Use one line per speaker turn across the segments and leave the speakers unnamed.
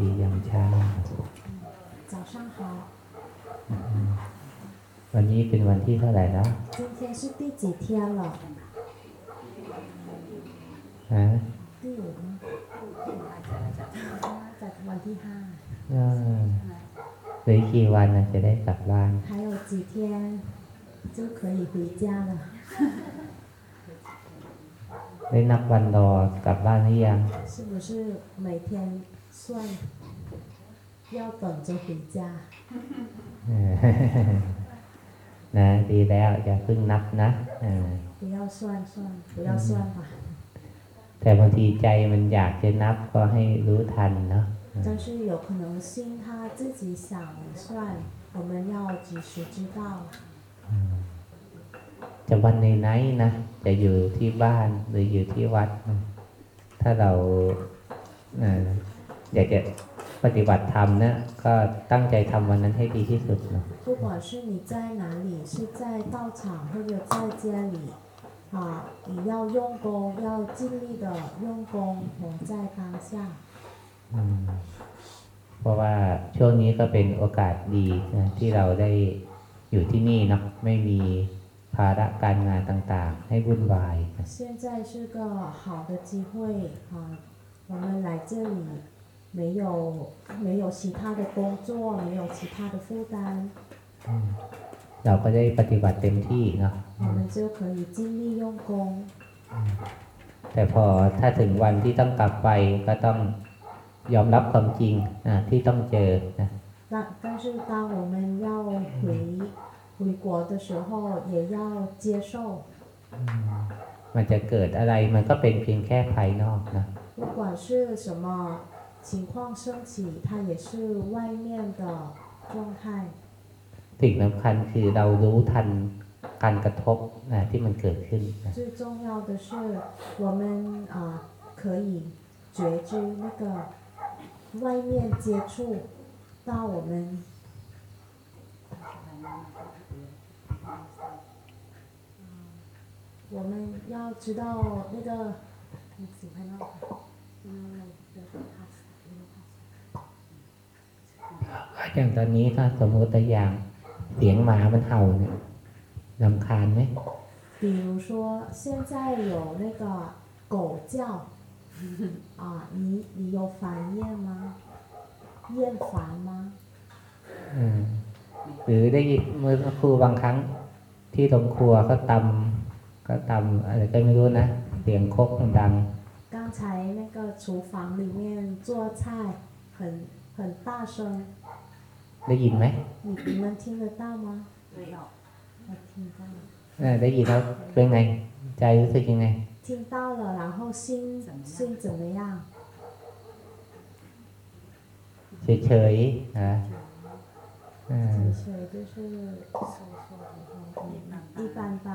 ดียามเช้า
早上好，
วันนี้เป็นวันที่เท่าไหร่แล้ว
今天是第几天了？
ฮะ
第五吗？在วันที่ห้า
เออเหลืออกกี่วันนะจะได้กลับบ้าน
还有几天就可以回家了。
ได้นับวันรอกลับบ้านหรือยัง
是不是每天 算要等着回家？
เออ นะดีแล้วอย่าเพิ่งนับนะเออ
不要算算，不要算吧。
แต่บางทีใจมันอยากจะนับก็ให้รู้ทันเนาะ
但是有可能心他自己想算，我们要及时知道。
จะวันไหนๆนะ จะอยู่ที่บ้านหรืออยู่ที่วัดนะถ้าเราเ อ่ออยากจะปฏิบัติธรรมนะก็ตั้งใจทำวันนั้นให้ดีที่สุดเนาะ
不管是你在哪里，是在道场或者在家里，啊，你要用功，要尽力的用功，活在当下。
อืมเพราะว่าช่วงนี้ก็เป็นโอกาสดีนะที่เราได้อยู่ที่นี่เนาะไม่มีภาระการงานต่างๆ ให้วุ่นวายนะ
现在是个好的机会啊，我们来这里 没有没有其他的工作，没有其他的负担，
เราก็ได้ปฏิบัติเต็มที่เนาะ
我们就可以尽力用功。
แต่พอถ้าถึงวันที่ต้องกลับไปก็ต้องยอมรับความจริงนะที่ต้องเจอนะ
但但是当我们要回回国的时候，也要接受，
มันจะเกิดอะไรมันก็เป็นเพียงแค่ภายนอกนะ
不管是什么 情况升起，它也是外面的状态。
สิ่งสำคัญคือเรารู้ทันการกระทบนะที่มันเกิดขึ้นนะ
最重要的是，我们啊、可以觉知那个外面接触到我们。我们要知道那个，你喜欢那个，嗯，
อย่างตอนนี้ถ้าสมมติตัวอย่างเสียงหมามันเห่าเนี่ยลำคาญไหม
比如说，现在有那个狗叫，啊，你你有烦厌吗？厌烦吗？
อืมหรือได้ยินเมื่อสักครูบางครั้งที่โรงครัวก็ตำก็ตำอะไรก็ไม่รู้นะ เสียงครกมันดัง
刚才那个厨房里面做菜很 很大声，
ได้ยินไหม
你你们听得到吗？
没有，
我听到了，
เออได้ยินแล้วเป็นไง ใจรู้สึกยังไง
听到了，然后心心怎么样？
เฉยๆนะเออ
其实就是一般般，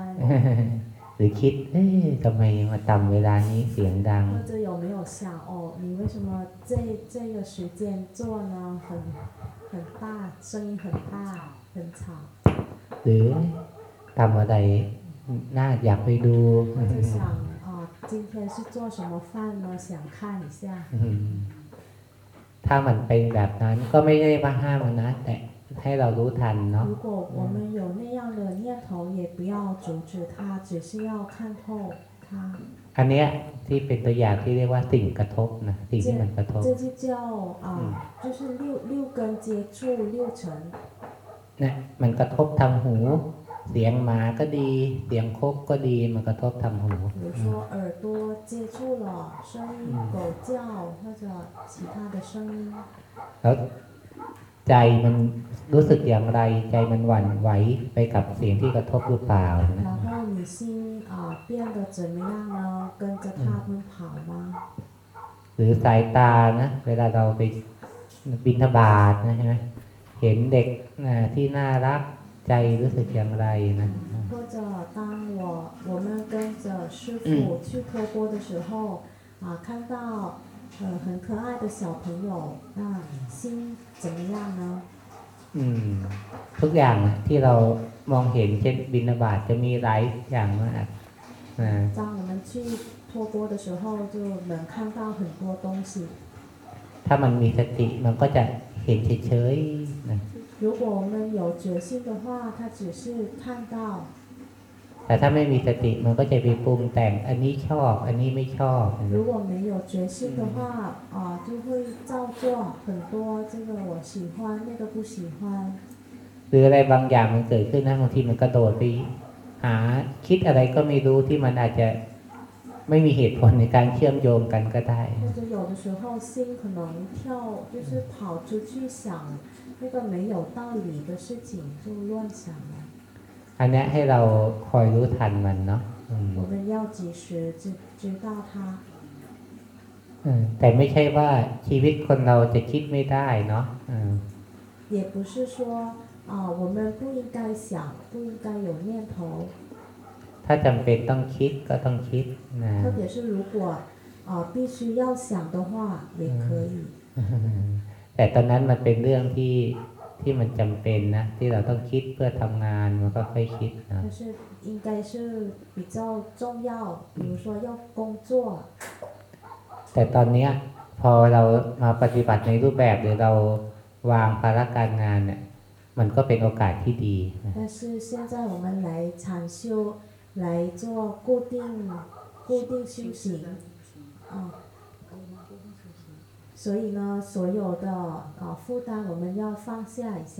หรือคิด เอ๊ะทำไมมาตำเวลานี้เสียงดัง
或者有没有想哦，你为什么这这个时间做呢？很很大，声音很大，很吵。
หรือทำอะไรน่าอยากไปดู
或者想啊、今天是做什么饭呢？想看一下。
อืมถ้ามันเป็นแบบนั้นก็ไม่ได้มาห้ามมันนะ แต่ ให้เรารู้ทันเนาะ
如果我们有那样的念头，也不要阻止它，只是要看透它。
อันเนี้ยที่เป็นตัวอย่างที่เรียกว่าสิ่งกระทบนะสิ่งที่มันกระทบ
这就叫啊、就是六六根接触六尘。
นะมันกระทบทางหู เสียงหมาก็ดี เสียงโคกก็ดีมันกระทบทางหู
比如说耳朵接触了声音，狗叫或者其他的声音，
แล้ว ใจมันรู้สึกอย่างไร ใจมันหวั่นไหวไปกับเสียงที่กระทบหรือเปล่านะ
然后你心啊、变得怎么样呢？跟着他们跑吗？
หรือสายตานะเวลาเราไปบินทบาทนะใช่ไหมเห็นเด็กนะที่น่ารักใจรู้สึกอย่างไรนะ
或者当我我们跟着师傅去托钵的时候，啊，看到 呃很可爱的小朋友，那心怎么样呢？
อืม ทุกอย่างนะที่เรามองเห็นเช่นบินทบาทจะมีหลายอย่างมากนะ
当我们去托钵的时候，就能看到很多东西。
ถ้ามันมีสติมันก็จะเห็นเฉยๆนะ
如果我们有决心的话，它只是看到；
แต่ถ้าไม่มีสติมันก็จะไปปรุงแต่ง อันนี้ชอบ อันนี้ไม่ชอบ
如果没有决心的话，啊，就会照做很多这个我喜欢，那个不喜欢。
หรืออะไรบางอย่างมันเกิดขึ้นนะบางทีมันกระโดดไปหาคิดอะไรก็ไม่รู้ที่มันอาจจะไม่มีเหตุผลในการเชื่อมโยงกันก็ได้
或者有的时候心可能跳，就是跑出去想那个没有道理的事情，就乱想了。
อันเนี้ยให้เราคอยรู้ทันมันเนาะอืม
我们要及时知知道它，
เออแต่ไม่ใช่ว่าชีวิตคนเราจะคิดไม่ได้เนาะเออ
也不是说啊，我们不应该想，不应该有念头，
ถ้าจำเป็นต้องคิดก็ต้องคิดนะ
特别是如果啊必须要想的话，也可以。
แต่ตอนนั้นมันเป็นเรื่องที่ ที่มันจำเป็นนะ ที่เราต้องคิดเพื่อทำงานมันก็ค่อยคิดนะ
但是应该是比较重要，比如说要工作，
แต่ตอนเนี้ยพอเรามาปฏิบัติในรูปแบบหรือเราวางภาระการงานเนี่ย มันก็เป็นโอกาสที่ดีนะ
但是现在我们来禅修，来做固定固定修行，啊、 所以呢，所有的啊负担我们要放下一下，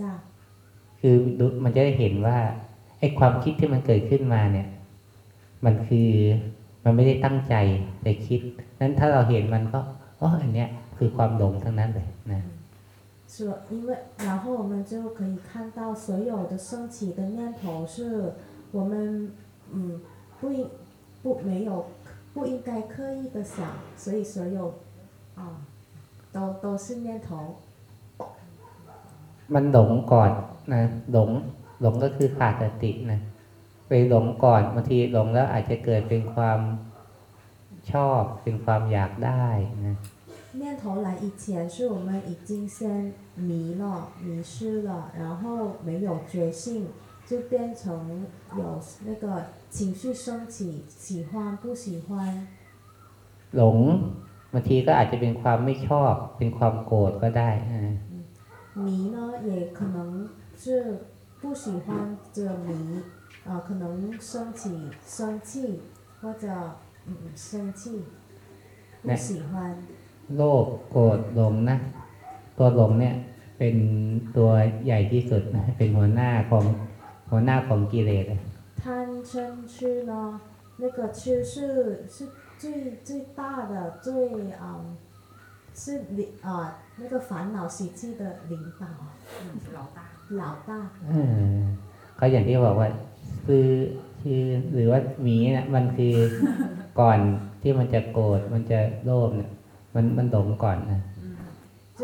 คือดูมันจะได้เห็นว่าไอ้ความคิดที่มันเกิดขึ้นมาเนี่ย มันคือมันไม่ได้ตั้งใจแต่คิดนั้นถ้าเราเห็นมันก็อ๋ออันเนี้ยคือความหลงทั้งนั้นเลยนะ
是因为然后我们就可以看到所有的升起的念头是我们嗯不应不没有不应该刻意的想，所以所有啊 都都是念头。
มันหลงก่อนนะหลงหลงก็คือขาดสตินะไปหลงก่อนบางทีหลงแล้วอาจจะเกิดเป็นความชอบเป็นความอยากได้นะ
念头来以前，是我们已经先迷了、迷失了，然后没有觉性，就变成有那个情绪升起，喜欢不喜欢。
หลง บางทีก็อาจจะเป็นความไม่ชอบ เป็นความโกรธก็ได้นะ
迷呢，也可能是不喜欢这迷，啊、可能升起生气或者嗯生气，不喜欢。
โลภโกรธหลงนะ ตัวหลงเนี่ย เป็นตัวใหญ่ที่สุดนะเป็นหัวหน้าของหัวหน้าของกิเลสเลย
贪嗔痴呢，那个痴是是 最最大的最嗯是领啊、那个烦恼习气的领导
老大，
老大。
เออเขาอย่างที่บอกว่าซื้อชื่อหรือว่าหมีเนี่ยมันคือ ก่อนที่มันจะโกรธมันจะโลภเนี่ย มันมันหลงก่อนนะ
就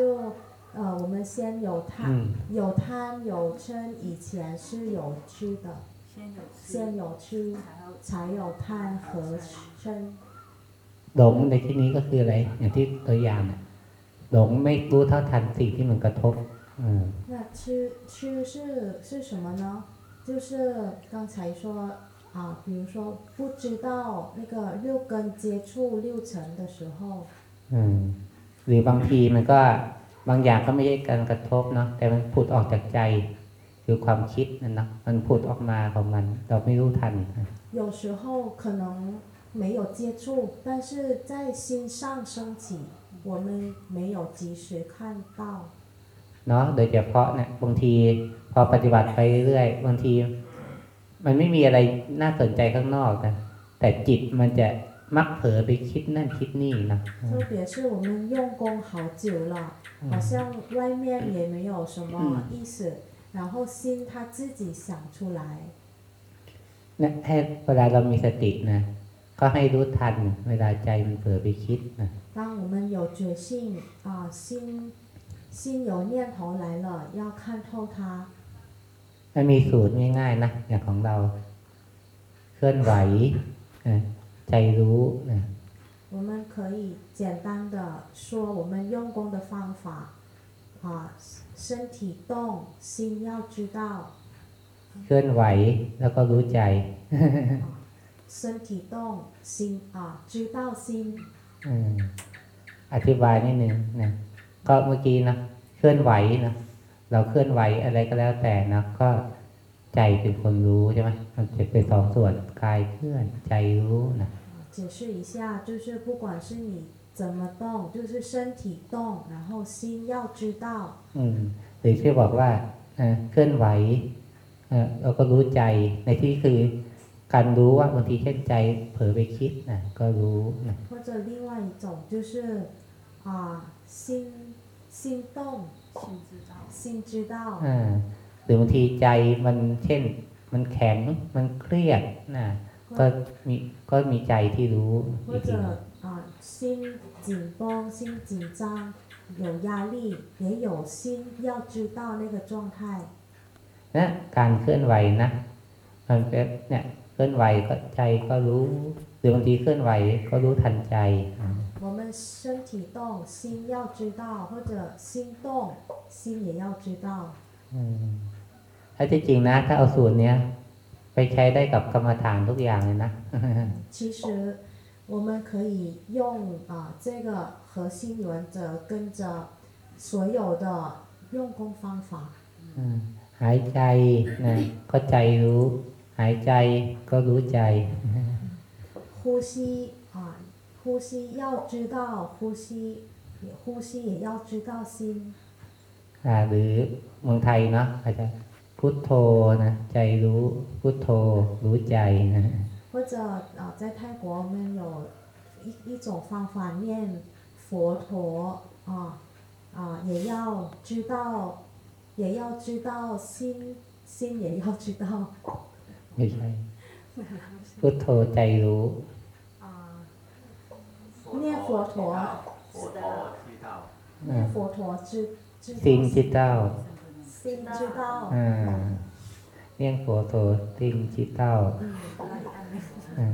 呃，我们先有
อื
贪，
ม
有贪有嗔，以前是有吃的，
先有吃，
先有吃，
才有
才有贪和嗔。
หลงในที่นี้ก็คืออะไร อย่างที่ตัวอย่างเนี่ยหลงไม่รู้เท่าทันสิ่งที่มันกระทบอืม
那吃吃是是什么呢？就是刚才说啊，比如说不知道那个六根接触六尘的时候，
อืมหรือบางทีมันก็บางอย่างก็ไม่ใช่การกระทบเนาะแต่มันผุดออกจากใจ คือความคิดนั่นเนาะมันผุดออกมาของมัน เราไม่รู้ทันนะ
有时候可能 没有接触，但是在心上升起，我们没有及时看到。
เนาะโดยเฉพาะเนี่ยบางทีพอปฏิบัติไปเรื่อยๆบางที มันไม่มีอะไรน่าสนใจข้างนอกนะแต่จิตมันจะมักเผลอไปคิดนั่นคิดนี่นะ
特别是我们用功好久了，好像外面也没有什么意思，然后心它自己想出来。
เนี่ยให้เวลาเรามีสตินะ ก็ให้รู้ทัน เวลาใจมันเผลอไปคิดนะ
当我们有觉性啊、心心有念头来了，要看透它。
มันมีสูตรง่ายๆนะอย่างของเรา เคลื่อนไหวนะใจรู้นะ
我们可以简单的说我们用功的方法啊，身体动，心要知道，
เคลื่อนไหวแล้วก็รู้ใจ
身体动，心啊知道心。
อืมอธิบายนิดนึงนะ ก็เมื่อกี้นะเคลื่อนไหวนะเราเคลื่อนไหวอะไรก็แล้วแต่นะก็ใจเป็นคนรู้ใช่ไหมมันจะเป็นสองส่วนกายเคลื่อนใจรู้นะ
解释一下，就是不管是你怎么动，就是身体动，然后心要知道。
อืมหรือที่บอกว่าเอ่อเคลื่อนไหวเอ่อเราก็รู้ใจในที่คือ การรู้ว่าบางทีเช่นใจเผลอไปคิดนะก็รู้นะ
或者另外一种就是啊、心心动，
心知道，
心知道，
อ่าหรือบางทีใจมันเช่น มันแข็งมันเครียดนะก็มีก็มีใจที่รู้อี
或
กที
者
หนึ่ง
啊、心紧绷、心紧张，有压力，也有心要知道那个状态。
นะการเคลื่อนไหวนะมันเป็นเนี่ยเค ลื่อนไหวก็ใจก็รู้ หรือบางทีเคลื่อนไหวก็รู้ทันใจอ่า
我们身体动，心要知道，或者心动，心也要知道。
อืมถ้าที่จริงนะ ถ้าเอาสูตรเนี้ย ไปใช้ได้กับกรรมฐานทุกอย่างเลยนะ
其实我们可以用啊、这个核心原则，跟着所有的用功方法。
อืมหายใจนะก็ใจรู้ หายใจก็รู้ใจ
呼吸啊，呼吸要知道呼吸，也呼吸也要知道心。
อ่าหรือเมืองไทยเนาะอาจจะพุทโธนะใจรู้พุทโธรู้ใจนะ
或者啊，在泰国我们有一一种方法念佛陀啊啊，也要知道，也要知道心，心也要知道
ไม่ใช่พุทโธใจรู้
啊，念佛陀，
佛陀知道，
อ่า
念佛陀知知
สิ่ง
道
จิตเจ้า
心知道，
อ่าเรียกโฟโธสิ่งจิตเจ้า
嗯，
อ่า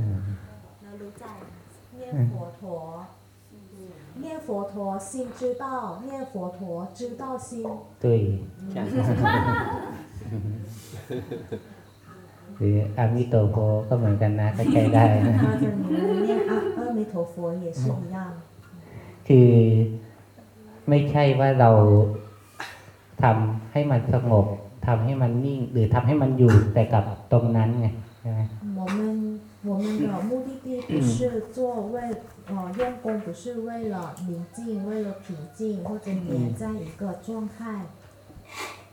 แล้วรู้ใจ
念佛陀。念佛陀，心知道；念佛陀，知道心。
ตุย หรืออามิโตโพก็เหมือนกันนะก็ใช้ได้นะ
或者你们念阿阿弥陀佛也是一样。
คือไม่ใช่ว่าเราทำให้มันสงบทำให้มันนิ่ง หรือทำให้มันอยู่แต่กับตรงนั้นไงใช่ไหม
我们我们的目的地不是做为呃用功，不是为了宁静，为了平静，或者黏在一个状态。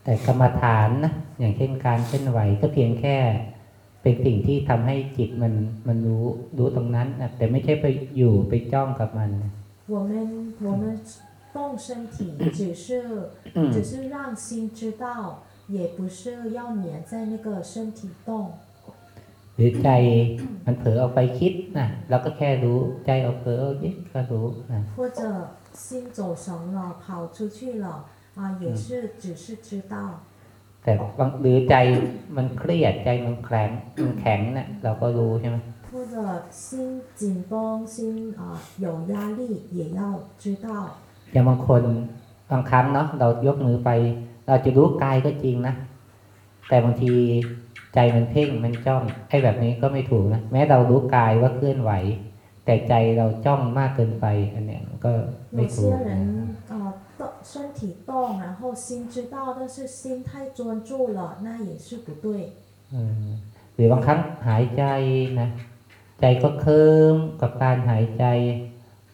แต่กรรมฐานนะอย่างเช่นการเคลื่อนไหวก็เพียงแค่ เป็นสิ่งที่ทำให้จิตมันมันรู้รู้ตรงนั้นนะแต่ไม่ใช่ไปอยู่ไปจ้องกับมันนะ
我们我们动身体，只是只是让心知道，也不是要黏在那个身体动。
หรือใจมันเผลอออกไปคิดนะเราก็แค่รู้ใจออกเผลอออกคิดก็รู้นะ
或者心走神了，跑出去了啊，也是只是知道。
แต่บางหรือใจมันเครียดใจมันแข็งมันแข็งเนะ่ะเราก็รู้ใช่ไหม
或者心紧绷，心啊、有压力也要知道。
อย่างบางคนบางครั้งเนาะเรายกมือไป เราจะรู้กายก็จริงนะ แต่บางทีใจมันเพ่งมันจ้องไอ้แบบนี้ก็ไม่ถูกนะแม้เรารู้กายว่าเคลื่อนไหว แต่ใจเราจ้องมากเกินไป อันเนี้ยมันก็ไม่
有
ถู
些
ก
人啊、动 身体动，然后心知道，但是心太专注了，那也是不对。
อืมหรือบางครั้งหายใจนะใจก็เคลิ้มกับการหายใจ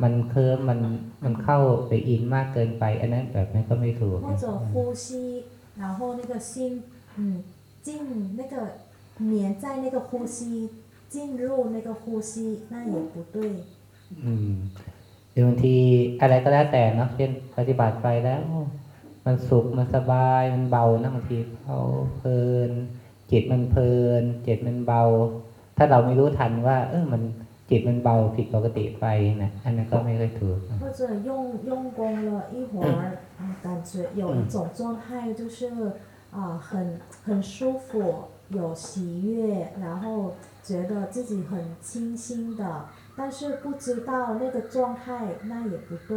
มันเคลิ้มมันมันเข้าไปอินมากเกินไป อันนั้นแบบนั้นก็ไม่ถูก
或者呼吸，然后那个心嗯进那个黏在那个呼吸，进入那个呼吸，那也不对。
อืม หรือบางทีอะไรก็แล้วแต่เนาะเช่นปฏิบัติไปแล้ว มันสุขมันสบายมันเบานะบางทีเขาเพลิน จิตมันเพลินจิตมันเบา ถ้าเราไม่รู้ทันว่า เออมันจิตมันเบาผิดปกติไปนะอันนั้นก็ไม่ค่อยถูก
或者用用功了一会儿，啊，感觉有一种状态就是啊、很很舒服，有喜悦，然后觉得自己很清新的， 但是不知道那个状态，那也不对。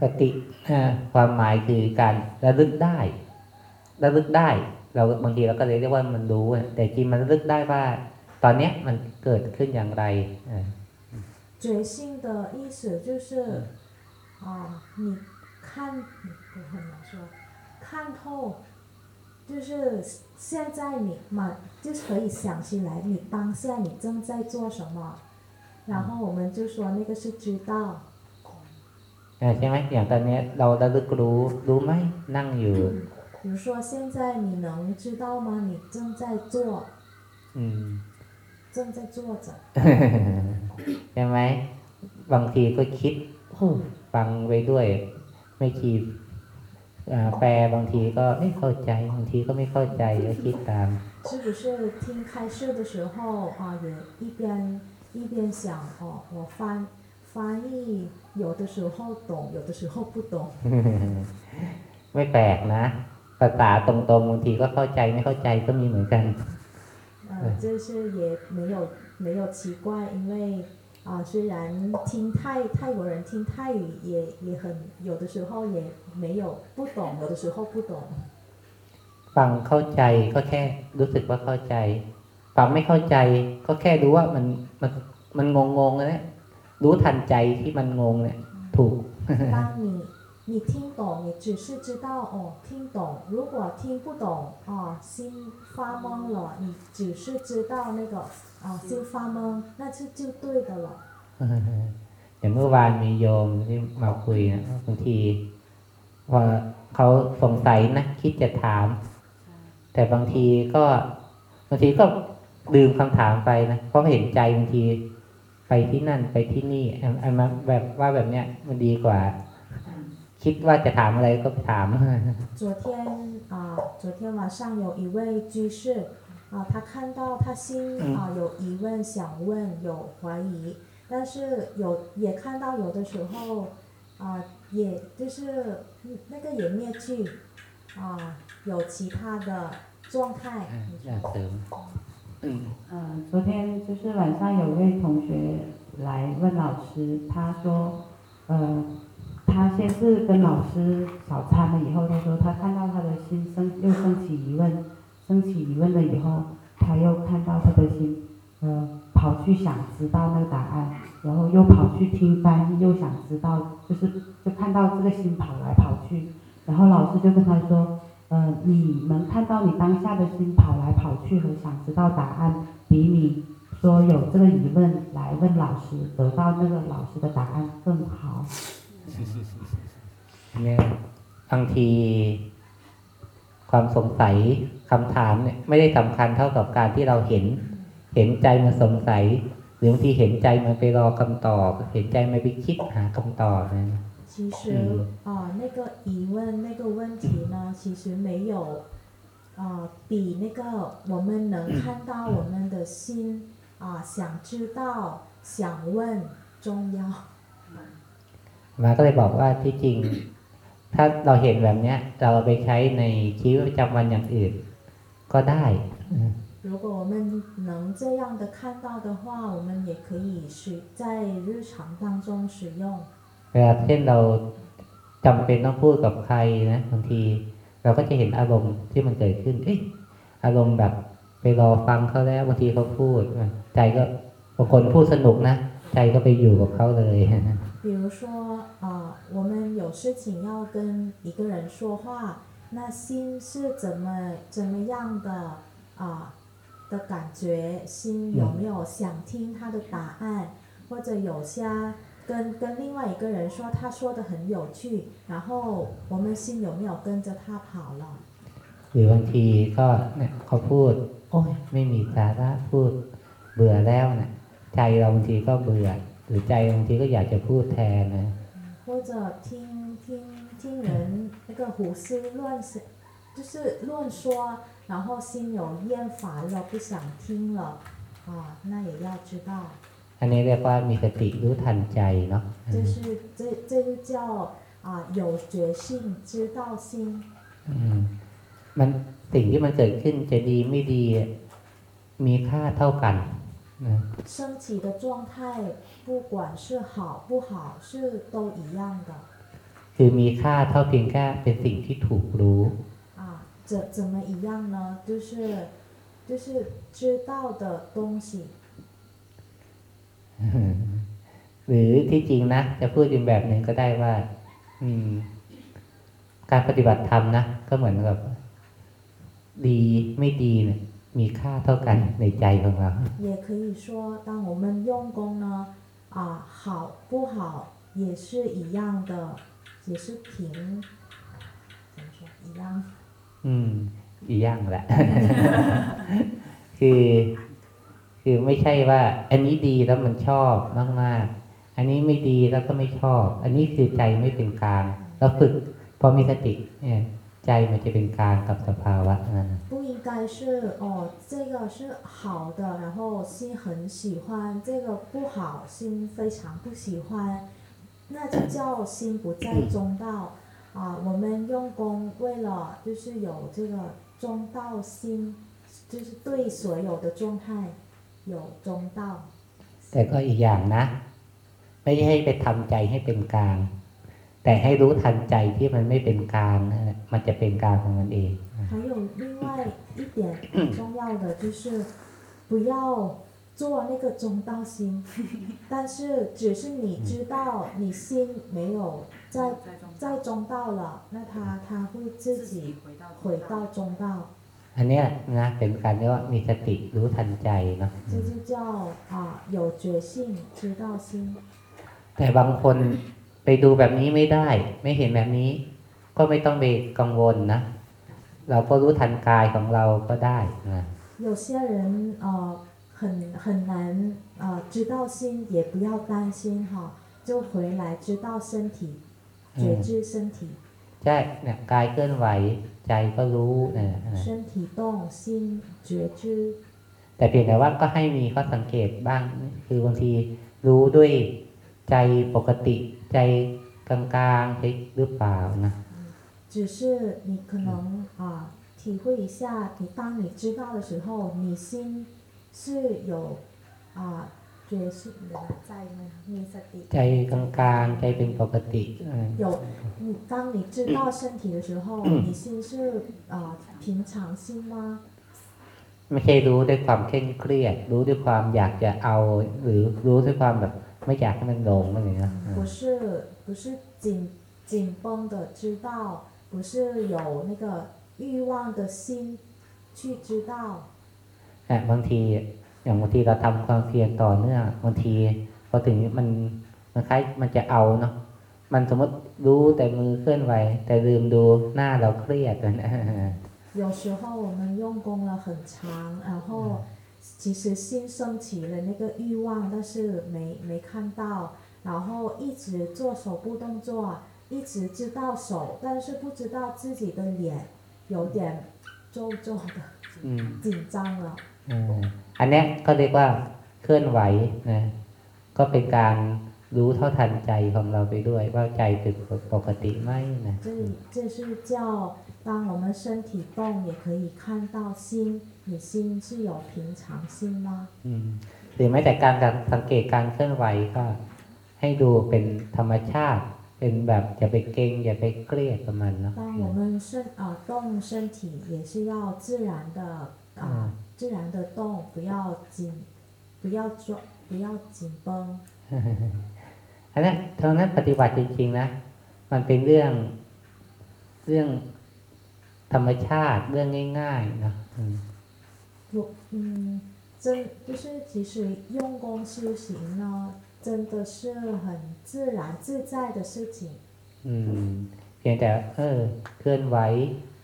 สติอ่าความหมายคือการระลึกได้ ระลึกได้ เราบางทีเราก็เลยเรียกว่ามันรู้อะแต่จริงมันระลึกได้ว่า ตอนเนี้ยมันเกิดขึ้นอย่างไรอ่า
觉性的意思就是啊、你 看，不很难说，看透，就是现在你满就是可以想起来，你当下你正在做什么， 然后我们就说那个是知道。
อ่าใช่ไหมอย่างตอนเนี้ยเราระลึกรู้รู้ไหมนั่งอยู่
比如说现在你能知道吗？你正在做，
อืม
正在做着。
ใช่ไหมบางทีก็คิดโอ้ฟังไปด้วย ไม่คีอ่าแปลบางทีก็ไม่เข้าใจ บางทีก็ไม่เข้าใจก็คิดตาม
是不是听开示的时候啊，也一边 一边想哦，我翻翻译，有的时候懂，有的时候不懂。
ไม่แปลกนะภาษาตรงๆบางทีก็เข้าใจไม่เข้าใจก็มีเหมือนกัน
呃，这是也没有没有奇怪，因为啊、虽然听泰泰国人听泰语也也很有的时候也没有不懂，有的时候不懂。
ฟังเข้าใจก็แค่รู้สึกว่าเข้าใจ ฟังไม่เข้าใจ ก็แค่รู้ว่ามันมันมันงงงๆนะรู้ทันใจที่มันงงเนี่ย ถูก
当你你听懂，你只是知道哦，听懂。如果听不懂哦，心发懵了，你只是知道那个啊心发懵，那就就对的了。
อย่างเมื่อวานมีโยมที่มาคุยนะบางทีว่าเขาสงสัยนะคิดจะถาม แต่บางทีก็บางทีก็ ลืมคำถามไปนะเพราะเห็นใจบางทีไปที่นั่นไปที่นี่อันอันมาแบบว่าแบบเนี้ยมันดีกว่า คิดว่าจะถามอะไรก็ไปถาม
昨天啊、昨天晚上有一位居士啊、他看到他心啊、有疑问想问，有怀疑，但是有也看到有的时候啊、也就是嗯那个也灭去啊、有其他的状态。
อยา
嗯昨天就是晚上有位同学来问老师，他说，呃，他先是跟老师早餐了以后，他说他看到他的心生又升起疑问，升起疑问了以后，他又看到他的心，呃，跑去想知道那个答案，然后又跑去听翻译，又想知道，就是就看到这个心跑来跑去，然后老师就跟他说。呃，你能看到你当下的心跑来跑去和想知道答案，比你说有这个疑问来问老师，得到那个老师的答案更好。
เนี่ยบางที ความสงสัยคำถามเนี่ย ไม่ได้สำคัญเท่ากับการที่เราเห็น เห็นใจมันสงสัย หรือบางทีเห็นใจมันไปรอคำตอบ เห็นใจมันไปคิดหาคำตอบนะ
其实啊、那个疑问那个问题呢，其实没有啊、比那个我们能看到我们的心啊、想知道想问重要。
มาก็เลยบอกว่าที่จริง ถ้าเราเห็นแบบเนี้ย เราเอาไปใช้ในชีวิตประจำวันอย่างอื่น ก็ได้
如果我们能这样的看到的话，我们也可以使在日常当中使用。
เวลาเช่นเราจำเป็นต้องพูดกับใครนะบางที เราก็จะเห็นอารมณ์ที่มันเกิดขึ้น เอ้ยอารมณ์แบบไปรอฟังเขาแล้วบางทีเขาพูด ใจก็บางคนพูดสนุกนะ ใจก็ไปอยู่กับเขาเลย
比如说啊、我们有事情要跟一个人说话，那心是怎么怎么样的啊、的感觉？心有没有想听他的答案，或者有些 跟跟另外一个人说他说的很有趣，然后我们心有没有跟着他跑了？
หรือบางทีก็เนี่ยเขาพูด โอ้ยไม่มีสาระพูด เบื่อแล้วนะใจเราบางทีก็เบื่อ หรือใจบางทีก็อยากจะพูดแทนนะ
或者听听听人那个胡思乱想，就是乱说，然后心有厌烦了，不想听了啊，那也要知道。
อันนี้เรียกว่ามีสติรู้ทันใจเนาะ
这是这这就叫啊有觉性，知道心。
อืมมันสิ่งที่มันเกิดขึ้นจะดีไม่ดี มีค่าเท่ากันนะ
升起的状态，不管是好不好，是都一样的
คือมีค่าเท่าเพียงแค่เป็นสิ่งที่ถูกรู้
啊。怎怎么一样呢？就是就是知道的东西
หรือที่จริงนะ จะพูดอีกแบบหนึ่งก็ได้ว่า อืม การปฏิบัติธรรมนะก็เหมือนกับ ดีไม่ดีเนี่ยมีค่าเท่ากันในใจของเรา
也可以说，当我们用功呢，啊，好不好也是一样的，也是平，怎么说一样？
อืมอีกอย่างแหละ คือ คือไม่ใช่ว่า อันนี้ดีแล้วมันชอบมากๆ อันนี้ไม่ดีแล้วก็ไม่ชอบ อันนี้คือใจไม่เป็นกลางเราฝึกพอมีสติเนี่ยใจมันจะเป็นกลางกับสภาวะนั้น
不应该是哦，这个是好的，然后心很喜欢，这个不好，心非常不喜欢，那就叫心不在中道啊。我们用功为了就是有这个中道心，就是对所有的状态 有中道。
แต่ก็อีกอย่างนะ ไม่ใช่ให้ไปทำใจให้เป็นกลาง แต่ให้รู้ทันใจที่มันไม่เป็นกลางนั่นแหละมันจะเป็นกลางของมันเอง
还有另外一点重要的就是不要做那个中道心，但是只是你知道你心没有在
在中
在中道了，那他他会自己
回到
回到中道，
อันเนี้ยนะเป็นการเรียกว่ามีสติรู้ทันใจเนาะ
这就叫啊有觉性知道心。
แต่บางคนไปดูแบบนี้ไม่ได้ ไม่เห็นแบบนี้ ก็ไม่ต้องไปกังวลนะ เราก็รู้ทันกายของเราก็ได้นะ
有些人呃很很难呃知道心，也不要担心哈，就回来知道身体，觉知身体。
ใช่เนี่ยกายเคลื่อนไหว ใจก็รู้นะนะ
身体动，心觉知。
แต่เพียงแต่ว่าก็ให้มีข้อสังเกตบ้าง คือบางทีรู้ด้วยใจปกติ ใจกลางๆใช่หรือเปล่านะ
只是你可能啊、体会一下，你当你知道的时候，你心是有啊、 觉是在那มีสติ
ใจกลางๆใจเป็นปกติเออ
有你当你知道身体的时候，你心是啊、平常心吗？
ไม่ใช่รู้ด้วยความเคร่งเครียด รู้ด้วยความอยากจะเอา หรือรู้ด้วยความแบบไม่อยากให้มันลงอะไรเงี้ยเออ
不是不是紧紧绷的知道，不是有那个欲望的心去知道。
อ่ะบางที อย่างบางทีเราทำความเพียรต่อเนื่องบางทีพอถึงมันมันคล้ายมันจะเอาเนาะมันสมมติรู้แต่มือเคลื่อนไหว แต่ลืมดูหน้าเราเครียดนะ
有时候我们用功了很长，然后其实心升起了那个欲望，但是没没看到，然后一直做手部动作，一直知道手，但是不知道自己的脸有点皱皱的，
อืม
紧张了。
เ อออันเนี้ยก็เรียกว่าเคลื่อนไหวนะก็เป็นการรู้เท่าทันใจของเราไปด้วย ว่าใจเป็นปกติไหมนะ
这里这是叫，当我们身体动，也可以看到心，你心是有平常心吗？
อืมหรือแม้แต่การสังเกตการเคลื่อนไหวก็ ให้ดูเป็นธรรมชาติ เป็นแบบอย่าไปเกรงอย่าไปเครียดกับมันเนาะ
当我们身啊、动身体，也是要自然的 啊、自然的动，不要紧，不要抓，不要紧绷。
อันนั้นเท่านั้นปฏิบัติจริงๆนะ มันเป็นเรื่อง เรื่องธรรมชาติเรื่องง่ายๆเนาะอืม
我嗯，真就是其实用功修行呢，真的是很自然自在的事情，
อืม เพียงแต่ เออ เคลื่อนไหว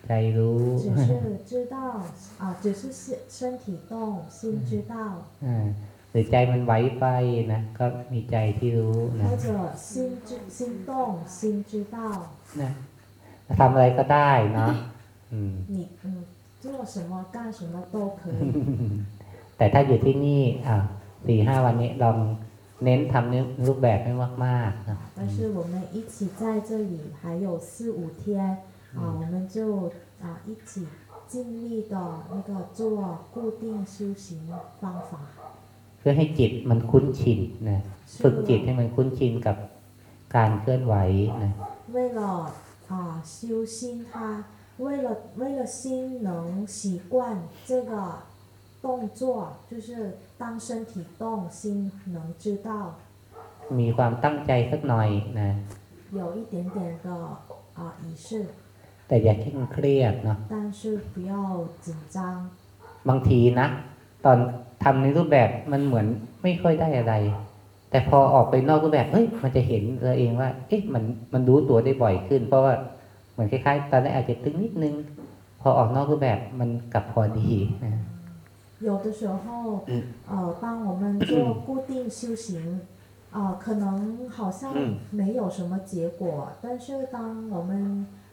ใจรู้
只是知道啊，只是身身体动，心知道，
อ่าหรือใจมันไหวไปนะ ก็มีใจที่รู้นะ
或者心知心动，心知道。
นะทำอะไรก็ได้เนาะอืม
你嗯做什么干什么都可以。
แต่ถ้าอยู่ที่นี่ อ่าสี่ห้าวันนี้ลองเน้นทำในรูปแบบให้มากๆนะ
但是我们一起在这里还有四五天 啊，我们就啊一起尽力的那个做固定修行方法，
เพื่อให้จิตมันคุ้นชินนะ
是
ฝึกจิต
为
ให้มันคุ้นชินกับการเคลื่อนไหวนะ
为了啊修心它，为了为了心能习惯这个动作，就是当身体动，心能知道，
มีความตั้งใจสักหน่อยนะ
有一点点的啊仪式。
แต่อย่าเคร่งเครียดเนาะ
但是不要紧张。
บางทีนะ ตอนทำในรูปแบบมันเหมือนไม่ค่อยได้อะไร แต่พอออกไปนอกรูปแบบเฮ้ยมันจะเห็นตัวเองว่า เอ๊ะมันมันรู้ตัวได้บ่อยขึ้น เพราะว่าเหมือนคล้ายๆ ตอนแรกอาจจะตึงนิดนึง พอออกนอกรูปแบบมันกลับพอดีนะ
有的时候，呃，当我们做固定修行，呃，可能好像没有什么结果，但是当我们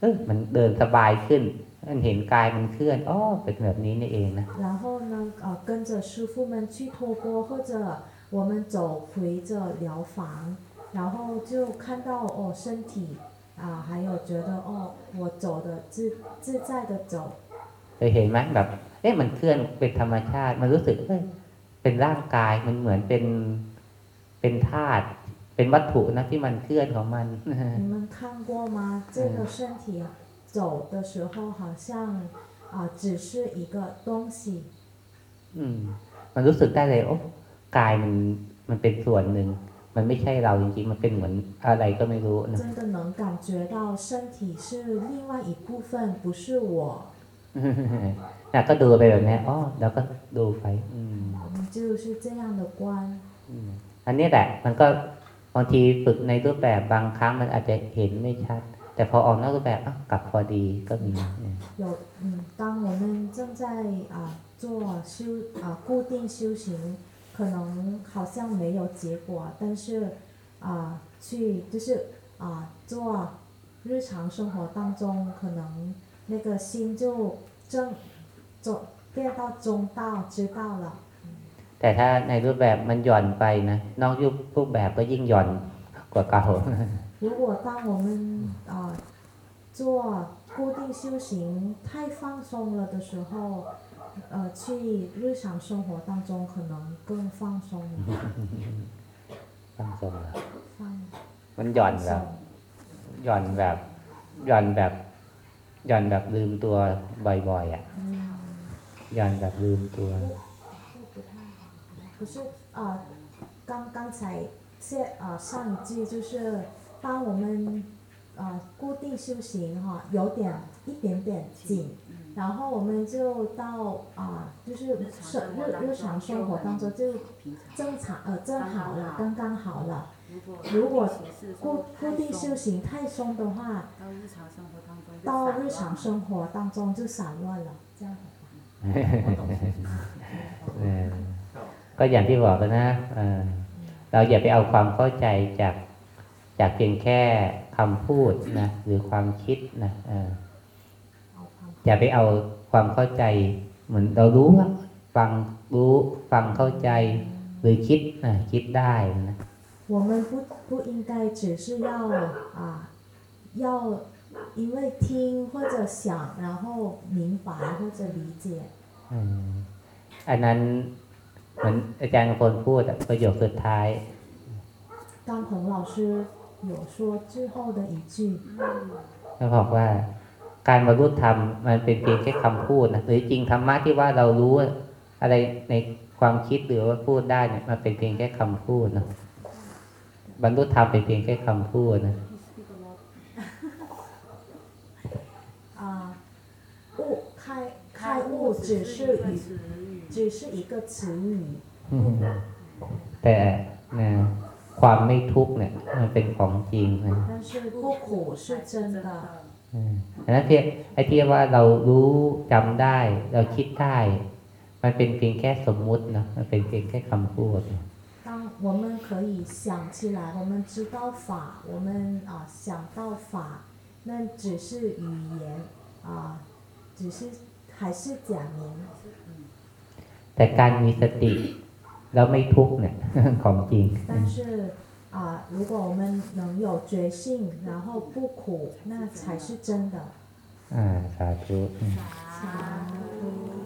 เออมันเดินสบายขึ้น มันเห็นกายมันเคลื่อนอ๋อเป็นแบบนี้นี่เองนะ
然后呢，呃，跟着师傅们去托钵，或者我们走回着疗房，然后就看到哦身体啊、还有觉得哦我走的自自在的走，
เคยเห็นไหมแบบ เอ๊ะมันเคลื่อนเป็นธรรมชาติ มันรู้สึกเอ้ยเป็นร่างกายมันเหมือนเป็นเป็นธาตุ เป็นวัตถุนะที่มันเคลื่อนของมัน
你们看过吗？这个身体走的时候好像啊、只是一个东西，
อืม มันรู้สึกได้เลยโอ้กายมันมันเป็นส่วนหนึ่ง มันไม่ใช่เราจริงๆ มันเป็นเหมือนอะไรก็ไม่รู้นะ
真的能感觉到身体是另外一部分，不是我。
นะก็ดูไปแบบนี้อ๋อแล้วก็ดูไป อืม
我们就是这样的观。
อืมอันนี้แหละ มันก็ บางทีฝึกในรูปแบบบางครั้งมันอาจจะเห็นไม่ชัด แต่พอออกนอกรูปแบบอ้าวกลับพอดีก็มีเนี่ย
有嗯，当我们正在啊、做修啊、固定修行，可能好像没有结果，但是啊、去就是啊、做日常生活当中，可能那个心就正走变到中道，知道了。
แต่ถ้าในรูปแบบมันหย่อนไปนะนอกรูปแบบก็ยิ่งหย่อนกว่าเก่า
如果当我们啊、做固定修行太放松了的时候，呃，去日常生活当中可能更放松了，
ฟังทรงเหรอ
放
มันหย่อนแบบ
松。
หย่อนแบบหย่อนแบบหย่อนแบบลืมตัวบ่อยๆอ่ะ
嗯，
หย่อนแบบลืมตัว
不太好。 可是啊刚刚才现啊上一句就是当我们啊固定修行哈有点一点点紧然后我们就到啊就是生日日常生活当中就正常呃正好了刚刚好了如果固固定修行太松的话
到日常生活当中就散乱
了这样
ก็อย่างที่บอกกันนะเออเราอย่าไปเอาความเข้าใจจากจากเพียงแค่คำพูดนะหรือความคิดนะเออ
好好
อย่าไปเอาความเข้าใจ เหมือนเรารู้ว่าฟังรู้ฟังเข้าใจ หรือคิดนะคิดได้นะ
我们不不应该只是要啊，要因为听或者想，然后明白或者理解。
อืมอันนั้น เหมือนอาจารย์กำพลพูดอะประโยคสุดท้าย
刚鹏老师有说最后的一句，
เขาบอกว่า การบรรลุธรรมมันเป็นเพียงแค่คำพูดนะหรือจริงธรรมะที่ว่าเรารู้อะไรในความคิดหรือว่าพูดได้เนี่ยมันเป็นเพียงแค่คำพูดนะบรรลุธรรมเป็นเพียงแค่คำพูดนะ
啊，悟开开悟只是语，
词语，
只是一个词语。
แต่นะความไม่ทุกข์เนี่ยมันเป็นของจริงนะ
但是不苦是真的。
อืมอันนั้นเพียงไอ้ที่ว่าเรารู้จำได้ เราคิดได้ มันเป็นเพียงแค่สมมุตินะมันเป็นเพียงแค่คำพูด
当我们可以想起来，我们知道法，我们啊想到法，那只是语言啊，只是还是假名。
แต่การมีสติ แล้วไม่ทุกข์เนี่ย ของจริง
但是啊，如果我们能有觉性，然后不苦，那才是真的。
อ่าสาธุอืม
สาธุ